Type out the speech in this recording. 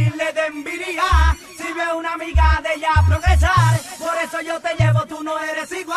morirle de envidia si veo una amiga de ella progresar. Por eso yo te llevo, tú no eres igual.